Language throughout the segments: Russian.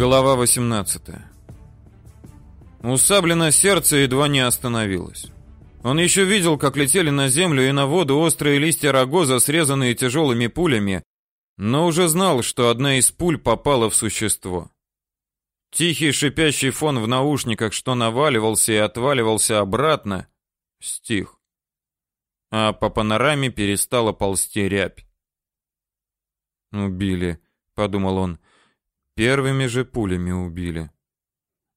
Глава 18. У Саблина сердце едва не остановилось. Он еще видел, как летели на землю и на воду острые листья рогоза, срезанные тяжелыми пулями, но уже знал, что одна из пуль попала в существо. Тихий шипящий фон в наушниках, что наваливался и отваливался обратно, стих. А по панораме перестала ползти рябь. «Убили», — подумал он, — Первыми же пулями убили.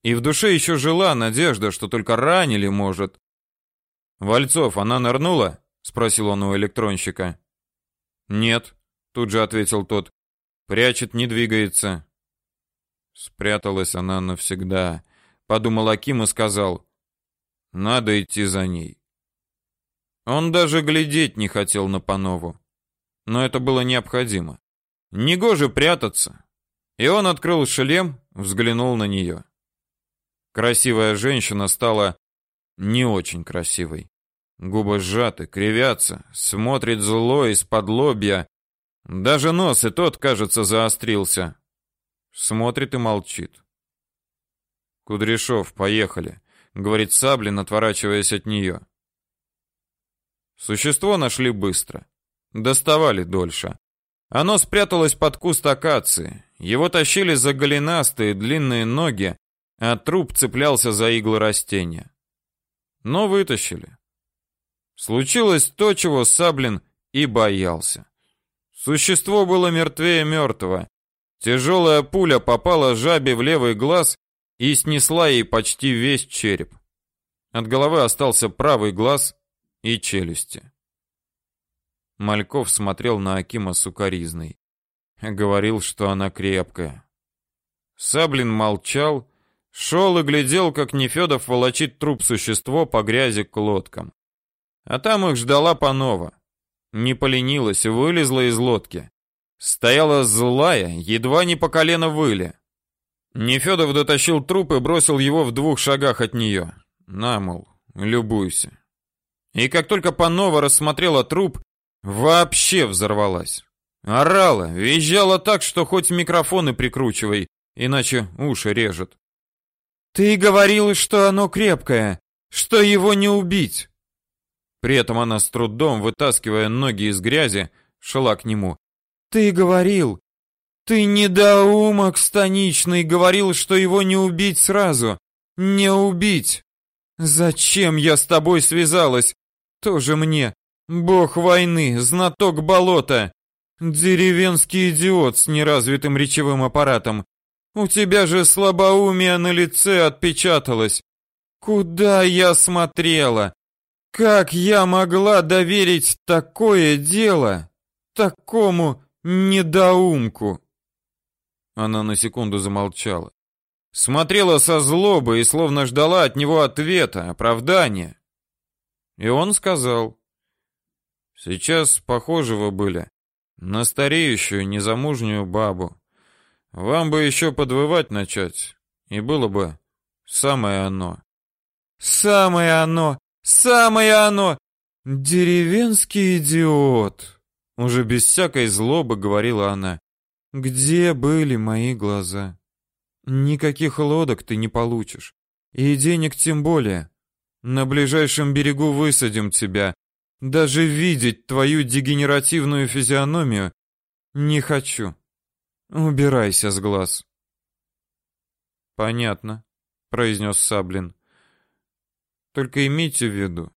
И в душе еще жила надежда, что только ранили, может. «Вальцов, она нырнула?» — спросил он у электронщика. «Нет», — тут же ответил тот. «Прячет, не двигается». Спряталась она навсегда, подумал Аким и сказал. «Надо идти за ней». Он даже глядеть не хотел на Панову. Но это было необходимо. Негоже прятаться. И он открыл шлем, взглянул на нее. Красивая женщина стала не очень красивой. Губы сжаты, кривятся, смотрит зло из-под лобья. Даже нос и тот, кажется, заострился. Смотрит и молчит. Кудряшов, поехали, говорит Саблин, отворачиваясь от нее. Существо нашли быстро. Доставали дольше. Оно спряталось под куст акации. Его тащили за голенастые длинные ноги, а труп цеплялся за иглы растения. Но вытащили. Случилось то, чего Саблин и боялся. Существо было мертвее мертвого. Тяжелая пуля попала жабе в левый глаз и снесла ей почти весь череп. От головы остался правый глаз и челюсти. Мальков смотрел на Акима сукаризной. Говорил, что она крепкая. Саблин молчал, шел и глядел, как Нефедов волочит труп существо по грязи к лодкам. А там их ждала Панова. Не поленилась, вылезла из лодки. Стояла злая, едва не по колено выли. Нефедов дотащил труп и бросил его в двух шагах от нее. На, мол, любуйся. И как только Панова рассмотрела труп, Вообще взорвалась. Орала, визжала так, что хоть микрофоны прикручивай, иначе уши режет. Ты говорил, что оно крепкое, что его не убить. При этом она с трудом, вытаскивая ноги из грязи, шла к нему. Ты говорил, ты недоумок станичный, говорил, что его не убить сразу. Не убить. Зачем я с тобой связалась? Тоже мне Бог войны, знаток болота, деревенский идиот с неразвитым речевым аппаратом. У тебя же слабоумие на лице отпечаталось. Куда я смотрела? Как я могла доверить такое дело такому недоумку? Она на секунду замолчала. Смотрела со злобой и словно ждала от него ответа, оправдания. И он сказал: Сейчас похожего были на стареющую незамужнюю бабу. Вам бы еще подвывать начать, и было бы самое оно. Самое оно, самое оно. Деревенский идиот. Уже без всякой злобы говорила она. Где были мои глаза? Никаких лодок ты не получишь, и денег тем более. На ближайшем берегу высадим тебя, даже видеть твою дегенеративную физиономию не хочу. Убирайся с глаз. Понятно, произнес Саблин. Только имейте в виду,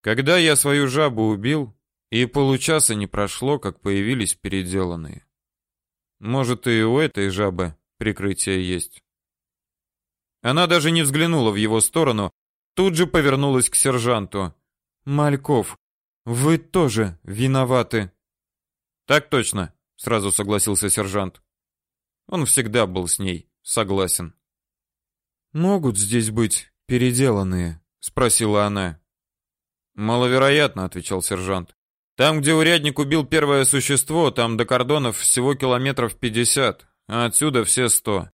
когда я свою жабу убил, и получаса не прошло, как появились переделанные. Может, и у этой жабы прикрытие есть. Она даже не взглянула в его сторону, тут же повернулась к сержанту. Мальков, вы тоже виноваты. Так точно, сразу согласился сержант. Он всегда был с ней согласен. Могут здесь быть переделанные, спросила она. Маловероятно, отвечал сержант. Там, где урядник убил первое существо, там до кордонов всего километров пятьдесят, а отсюда все сто.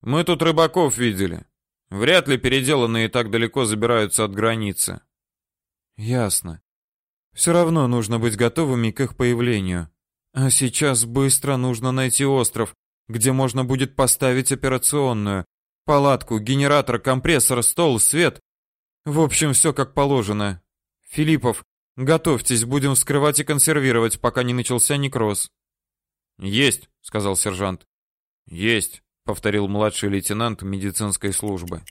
Мы тут рыбаков видели. Вряд ли переделанные так далеко забираются от границы. Ясно. Все равно нужно быть готовыми к их появлению. А сейчас быстро нужно найти остров, где можно будет поставить операционную, палатку, генератор, компрессор, стол, свет. В общем, все как положено. Филиппов, готовьтесь, будем вскрывать и консервировать, пока не начался некроз. Есть, сказал сержант. Есть, повторил младший лейтенант медицинской службы.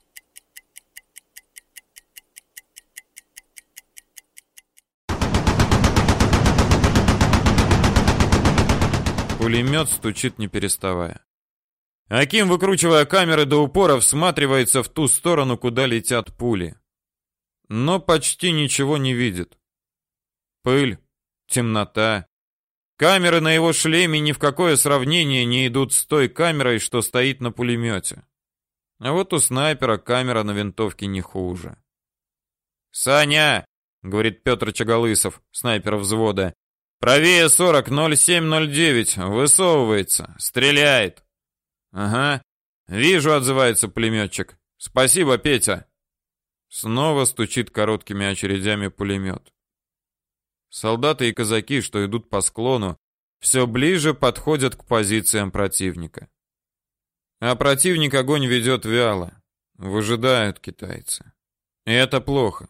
Пулемет стучит не переставая. Аким, выкручивая камеры до упора, всматривается в ту сторону, куда летят пули. Но почти ничего не видит. Пыль, темнота. Камеры на его шлеме ни в какое сравнение не идут с той камерой, что стоит на пулемете. А вот у снайпера камера на винтовке не хуже. «Саня!» — говорит Петр Чаголысов, снайпер взвода. Правее 40, 0709, высовывается, стреляет. Ага, вижу, отзывается пулеметчик. Спасибо, Петя. Снова стучит короткими очередями пулемет. Солдаты и казаки, что идут по склону, все ближе подходят к позициям противника. А противник огонь ведет вяло. Выжидают китайцы. И это плохо.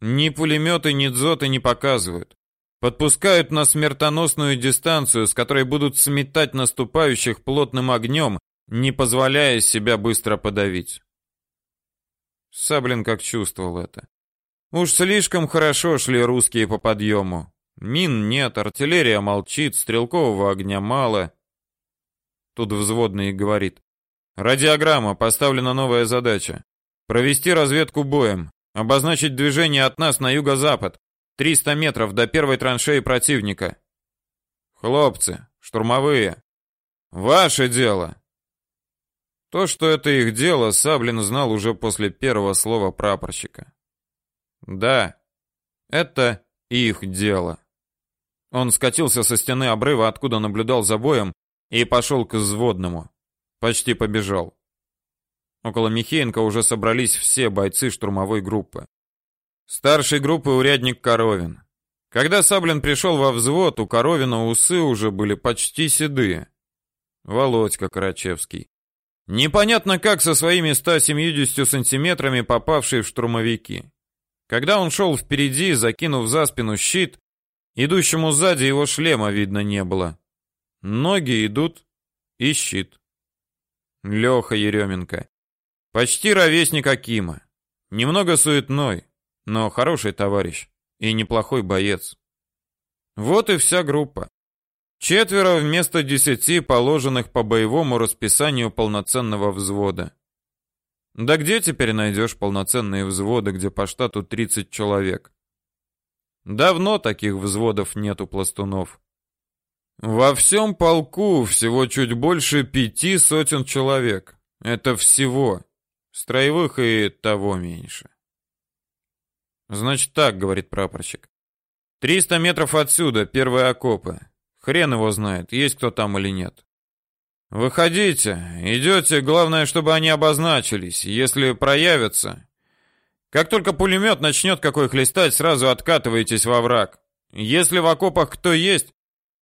Ни пулеметы, ни дзоты не показывают. Подпускают на смертоносную дистанцию, с которой будут сметать наступающих плотным огнем, не позволяя себя быстро подавить. Саблин как чувствовал это. Уж слишком хорошо шли русские по подъему. Мин нет, артиллерия молчит, стрелкового огня мало. Тут взводный говорит. Радиограмма, поставлена новая задача. Провести разведку боем, обозначить движение от нас на юго-запад, 300 метров до первой траншеи противника. Хлопцы, штурмовые, ваше дело. То, что это их дело, Саблин знал уже после первого слова прапорщика. Да, это их дело. Он скатился со стены обрыва, откуда наблюдал за боем, и пошел к взводному. Почти побежал. Около Михеенко уже собрались все бойцы штурмовой группы. Старший группы урядник Коровин. Когда Саблин пришел во взвод, у Коровина усы уже были почти седые. Володька Карачевский. Непонятно как со своими 170 сантиметрами попавший в штурмовики. Когда он шел впереди, закинув за спину щит, идущему сзади его шлема видно не было. Ноги идут и щит. Леха Еременко. Почти ровесник Акима. Немного суетной но хороший товарищ и неплохой боец. Вот и вся группа. Четверо вместо десяти, положенных по боевому расписанию полноценного взвода. Да где теперь найдешь полноценные взводы, где по штату 30 человек? Давно таких взводов нет у пластунов. Во всем полку всего чуть больше пяти сотен человек. Это всего. Строевых и того меньше. Значит так, говорит прапорщик. Триста метров отсюда, первые окопы. Хрен его знает, есть кто там или нет. Выходите, идете, главное, чтобы они обозначились. Если проявятся, как только пулемет начнет какой хлестать, сразу откатывайтесь во враг. Если в окопах кто есть,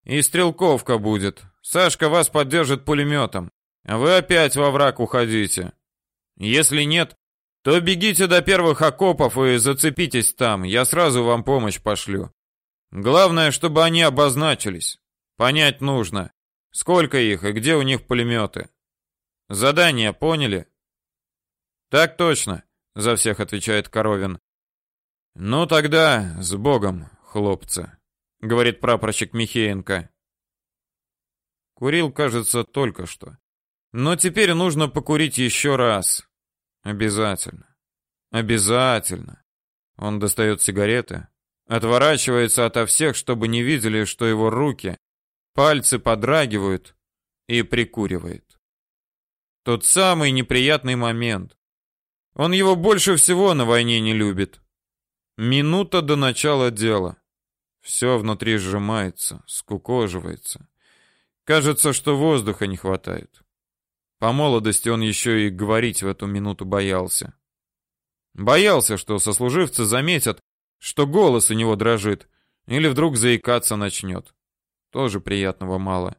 и стрелковка будет. Сашка вас поддержит пулеметом, вы опять во враг уходите. Если нет, то бегите до первых окопов и зацепитесь там, я сразу вам помощь пошлю. Главное, чтобы они обозначились. Понять нужно, сколько их и где у них пулеметы. Задание поняли? Так точно, за всех отвечает Коровин. Ну тогда с Богом, хлопцы, говорит прапорщик Михеенко. Курил, кажется, только что. Но теперь нужно покурить еще раз. Обязательно. Обязательно. Он достает сигареты, отворачивается ото всех, чтобы не видели, что его руки, пальцы подрагивают и прикуривает. Тот самый неприятный момент. Он его больше всего на войне не любит. Минута до начала дела. Все внутри сжимается, скукоживается. Кажется, что воздуха не хватает. По молодости он еще и говорить в эту минуту боялся. Боялся, что сослуживцы заметят, что голос у него дрожит, или вдруг заикаться начнет. Тоже приятного мало.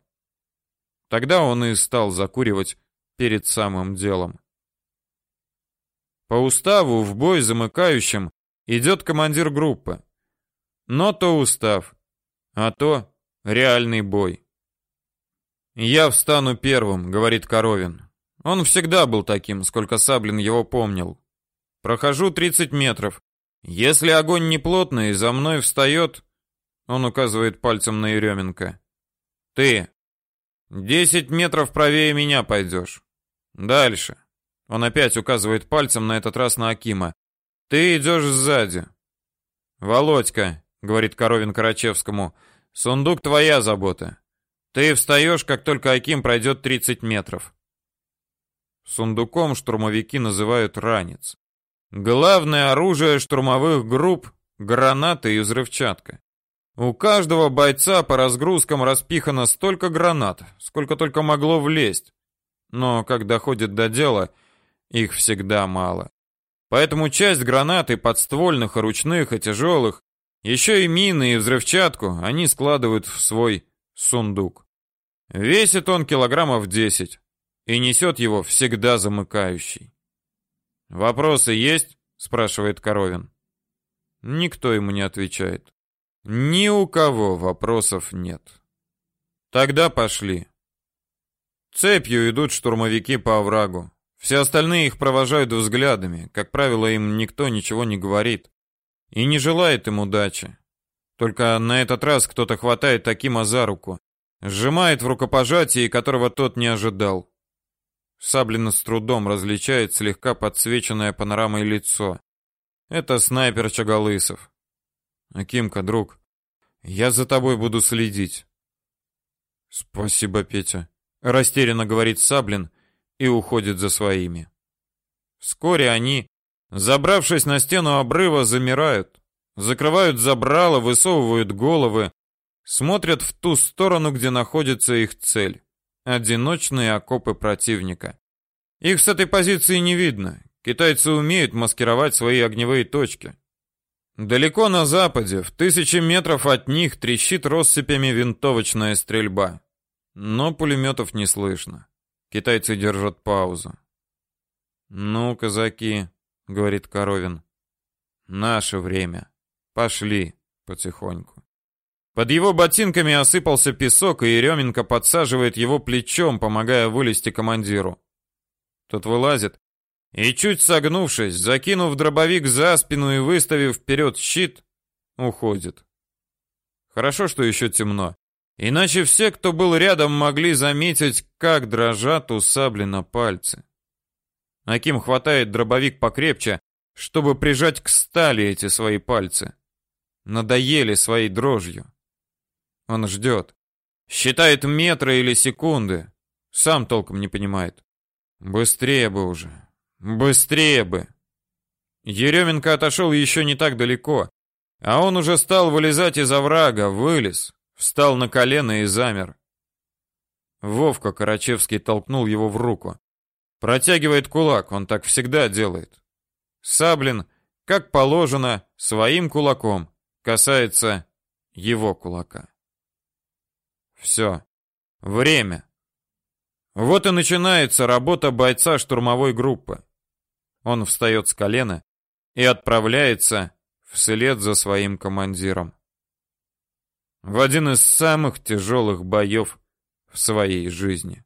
Тогда он и стал закуривать перед самым делом. По уставу в бой замыкающим идет командир группы. Но то устав, а то реальный бой. «Я встану первым», — говорит Коровин. Он всегда был таким, сколько Саблин его помнил. Прохожу 30 метров. Если огонь не плотный, за мной встает... Он указывает пальцем на Еременко. Ты. 10 метров правее меня пойдешь. Дальше. Он опять указывает пальцем, на этот раз на Акима. Ты идешь сзади. Володька, говорит Коровин Карачевскому, сундук твоя забота. Ты встаешь, как только Аким пройдет 30 метров. Сундуком штурмовики называют ранец. Главное оружие штурмовых групп гранаты и взрывчатка. У каждого бойца по разгрузкам распихано столько гранат, сколько только могло влезть. Но когда доходит до дела, их всегда мало. Поэтому часть гранат и подствольных, и ручных, и тяжелых, еще и мины и взрывчатку они складывают в свой сундук. Весит он килограммов 10 и несет его всегда замыкающий. «Вопросы есть?» — спрашивает Коровин. Никто ему не отвечает. Ни у кого вопросов нет. Тогда пошли. Цепью идут штурмовики по оврагу. Все остальные их провожают взглядами. Как правило, им никто ничего не говорит и не желает им удачи. Только на этот раз кто-то хватает Такима за руку, сжимает в рукопожатии, которого тот не ожидал. Саблина с трудом различает слегка подсвеченное панорамой лицо. Это снайпер Чагалысов. Акимка, друг, я за тобой буду следить. Спасибо, Петя, растерянно говорит Саблин и уходит за своими. Вскоре они, забравшись на стену обрыва, замирают, закрывают забрало, высовывают головы, смотрят в ту сторону, где находится их цель одиночные окопы противника. Их с этой позиции не видно. Китайцы умеют маскировать свои огневые точки. Далеко на западе, в тысячи метров от них, трещит россыпями винтовочная стрельба. Но пулеметов не слышно. Китайцы держат паузу. «Ну, казаки», — говорит Коровин, — «наше время. Пошли потихоньку». Под его ботинками осыпался песок, и Еременко подсаживает его плечом, помогая вылезти командиру. Тот вылазит и, чуть согнувшись, закинув дробовик за спину и выставив вперед щит, уходит. Хорошо, что еще темно. Иначе все, кто был рядом, могли заметить, как дрожат у Саблина пальцы. Аким хватает дробовик покрепче, чтобы прижать к стали эти свои пальцы. Надоели своей дрожью. Он ждет. Считает метры или секунды. Сам толком не понимает. Быстрее бы уже. Быстрее бы. Еременко отошел еще не так далеко, а он уже стал вылезать из оврага, вылез, встал на колено и замер. Вовка Карачевский толкнул его в руку. Протягивает кулак, он так всегда делает. Саблин, как положено, своим кулаком касается его кулака. Все. Время. Вот и начинается работа бойца штурмовой группы. Он встает с колена и отправляется вслед за своим командиром. В один из самых тяжелых боев в своей жизни.